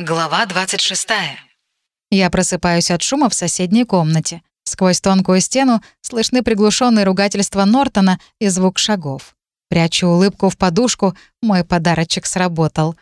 Глава 26. Я просыпаюсь от шума в соседней комнате. Сквозь тонкую стену слышны приглушенные ругательства Нортона и звук шагов. Прячу улыбку в подушку, мой подарочек сработал.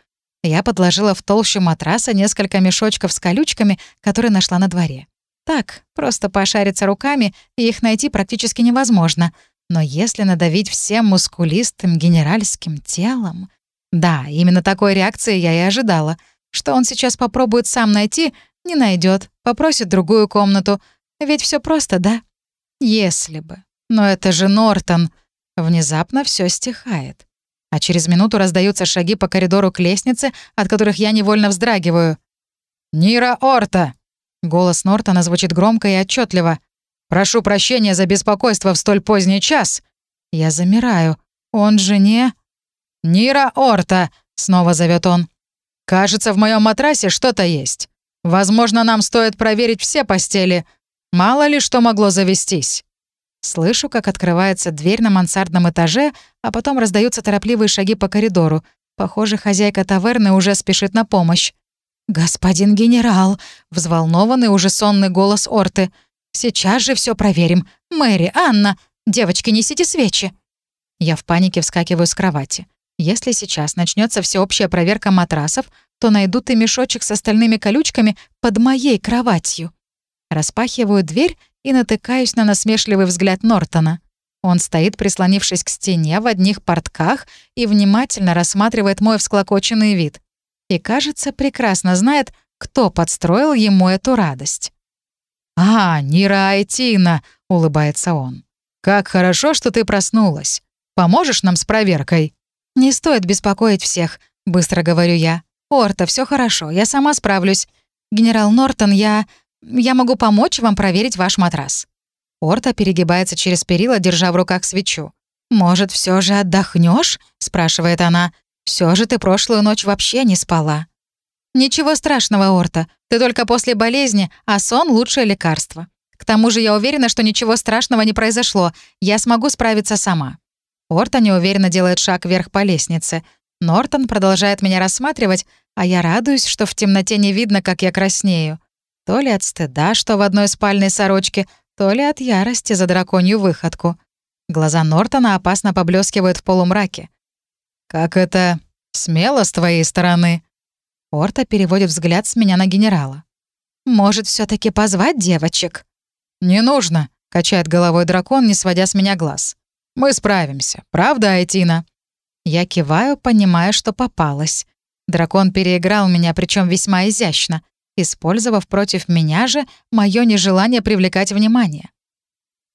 Я подложила в толщу матраса несколько мешочков с колючками, которые нашла на дворе. Так, просто пошариться руками, и их найти практически невозможно. Но если надавить всем мускулистым генеральским телом... Да, именно такой реакции я и ожидала — что он сейчас попробует сам найти, не найдет, попросит другую комнату. Ведь все просто, да? Если бы. Но это же Нортон. Внезапно все стихает. А через минуту раздаются шаги по коридору к лестнице, от которых я невольно вздрагиваю. «Нира Орта!» Голос Нортона звучит громко и отчетливо. «Прошу прощения за беспокойство в столь поздний час». Я замираю. Он же не... «Нира Орта!» — снова зовет он. Кажется, в моем матрасе что-то есть. Возможно, нам стоит проверить все постели. Мало ли что могло завестись. Слышу, как открывается дверь на мансардном этаже, а потом раздаются торопливые шаги по коридору. Похоже, хозяйка таверны уже спешит на помощь. «Господин генерал!» — взволнованный уже сонный голос Орты. «Сейчас же все проверим. Мэри, Анна, девочки, несите свечи!» Я в панике вскакиваю с кровати. Если сейчас начнется всеобщая проверка матрасов, то найдут и мешочек с остальными колючками под моей кроватью. Распахиваю дверь и натыкаюсь на насмешливый взгляд Нортона. Он стоит, прислонившись к стене в одних портках и внимательно рассматривает мой всклокоченный вид. И, кажется, прекрасно знает, кто подстроил ему эту радость. «А, Нира Айтина!» — улыбается он. «Как хорошо, что ты проснулась. Поможешь нам с проверкой?» «Не стоит беспокоить всех», — быстро говорю я. «Орта, все хорошо, я сама справлюсь. Генерал Нортон, я... я могу помочь вам проверить ваш матрас». Орта перегибается через перила, держа в руках свечу. «Может, все же отдохнешь? спрашивает она. Все же ты прошлую ночь вообще не спала». «Ничего страшного, Орта. Ты только после болезни, а сон — лучшее лекарство. К тому же я уверена, что ничего страшного не произошло. Я смогу справиться сама». Орта неуверенно делает шаг вверх по лестнице. Нортон продолжает меня рассматривать, а я радуюсь, что в темноте не видно, как я краснею. То ли от стыда, что в одной спальной сорочке, то ли от ярости за драконью выходку. Глаза Нортона опасно поблескивают в полумраке. «Как это смело с твоей стороны!» Орта переводит взгляд с меня на генерала. «Может, все таки позвать девочек?» «Не нужно», — качает головой дракон, не сводя с меня глаз. Мы справимся. Правда, Айтина?» Я киваю, понимая, что попалась. Дракон переиграл меня, причем весьма изящно, использовав против меня же мое нежелание привлекать внимание.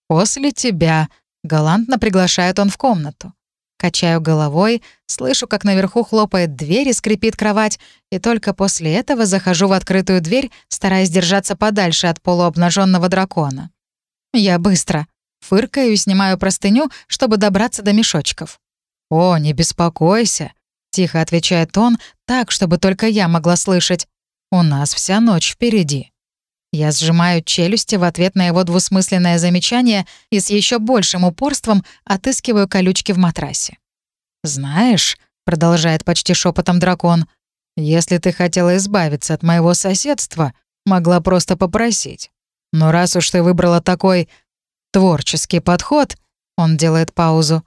«После тебя», — галантно приглашает он в комнату. Качаю головой, слышу, как наверху хлопает дверь и скрипит кровать, и только после этого захожу в открытую дверь, стараясь держаться подальше от полуобнаженного дракона. Я быстро. Фыркаю и снимаю простыню, чтобы добраться до мешочков. «О, не беспокойся», — тихо отвечает он, так, чтобы только я могла слышать. «У нас вся ночь впереди». Я сжимаю челюсти в ответ на его двусмысленное замечание и с еще большим упорством отыскиваю колючки в матрасе. «Знаешь», — продолжает почти шепотом дракон, «если ты хотела избавиться от моего соседства, могла просто попросить. Но раз уж ты выбрала такой творческий подход, он делает паузу,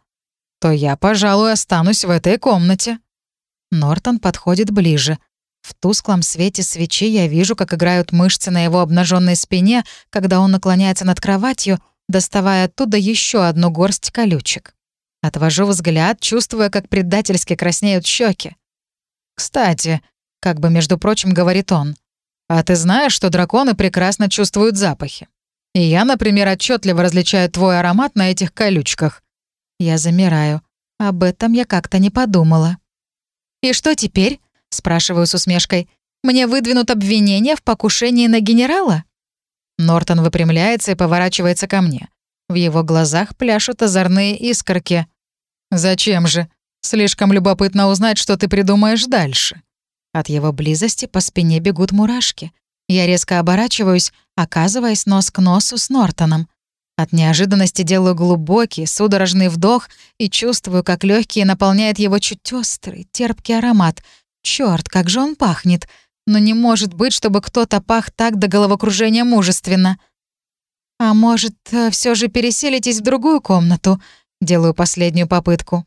то я, пожалуй, останусь в этой комнате. Нортон подходит ближе. В тусклом свете свечи я вижу, как играют мышцы на его обнаженной спине, когда он наклоняется над кроватью, доставая оттуда еще одну горсть колючек. Отвожу взгляд, чувствуя, как предательски краснеют щеки. «Кстати», — как бы, между прочим, говорит он, «а ты знаешь, что драконы прекрасно чувствуют запахи? И я, например, отчетливо различаю твой аромат на этих колючках. Я замираю. Об этом я как-то не подумала. «И что теперь?» — спрашиваю с усмешкой. «Мне выдвинут обвинение в покушении на генерала?» Нортон выпрямляется и поворачивается ко мне. В его глазах пляшут озорные искорки. «Зачем же? Слишком любопытно узнать, что ты придумаешь дальше». От его близости по спине бегут мурашки. Я резко оборачиваюсь, оказываясь нос к носу с Нортоном. От неожиданности делаю глубокий, судорожный вдох и чувствую, как легкие наполняет его чуть острый, терпкий аромат. Черт, как же он пахнет! но не может быть, чтобы кто-то пах так до головокружения мужественно. А может, э, все же переселитесь в другую комнату? Делаю последнюю попытку.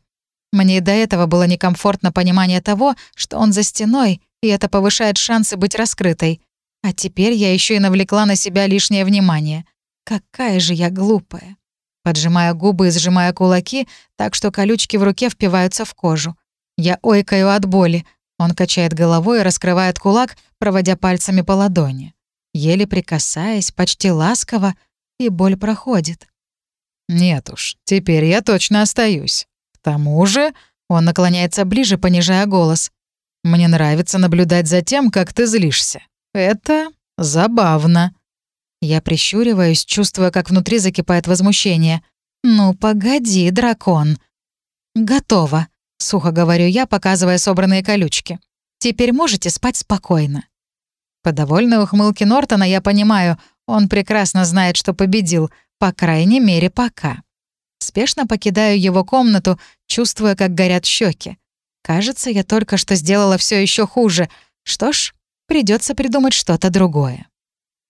Мне и до этого было некомфортно понимание того, что он за стеной, и это повышает шансы быть раскрытой. А теперь я еще и навлекла на себя лишнее внимание. Какая же я глупая. Поджимая губы и сжимая кулаки, так что колючки в руке впиваются в кожу. Я ойкаю от боли. Он качает головой и раскрывает кулак, проводя пальцами по ладони. Еле прикасаясь, почти ласково, и боль проходит. «Нет уж, теперь я точно остаюсь. К тому же...» Он наклоняется ближе, понижая голос. «Мне нравится наблюдать за тем, как ты злишься. Это забавно». Я прищуриваюсь, чувствуя, как внутри закипает возмущение. «Ну, погоди, дракон». «Готово», — сухо говорю я, показывая собранные колючки. «Теперь можете спать спокойно». По довольной ухмылке Нортона я понимаю, он прекрасно знает, что победил, по крайней мере, пока. Спешно покидаю его комнату, чувствуя, как горят щеки. Кажется, я только что сделала все еще хуже. Что ж, придется придумать что-то другое.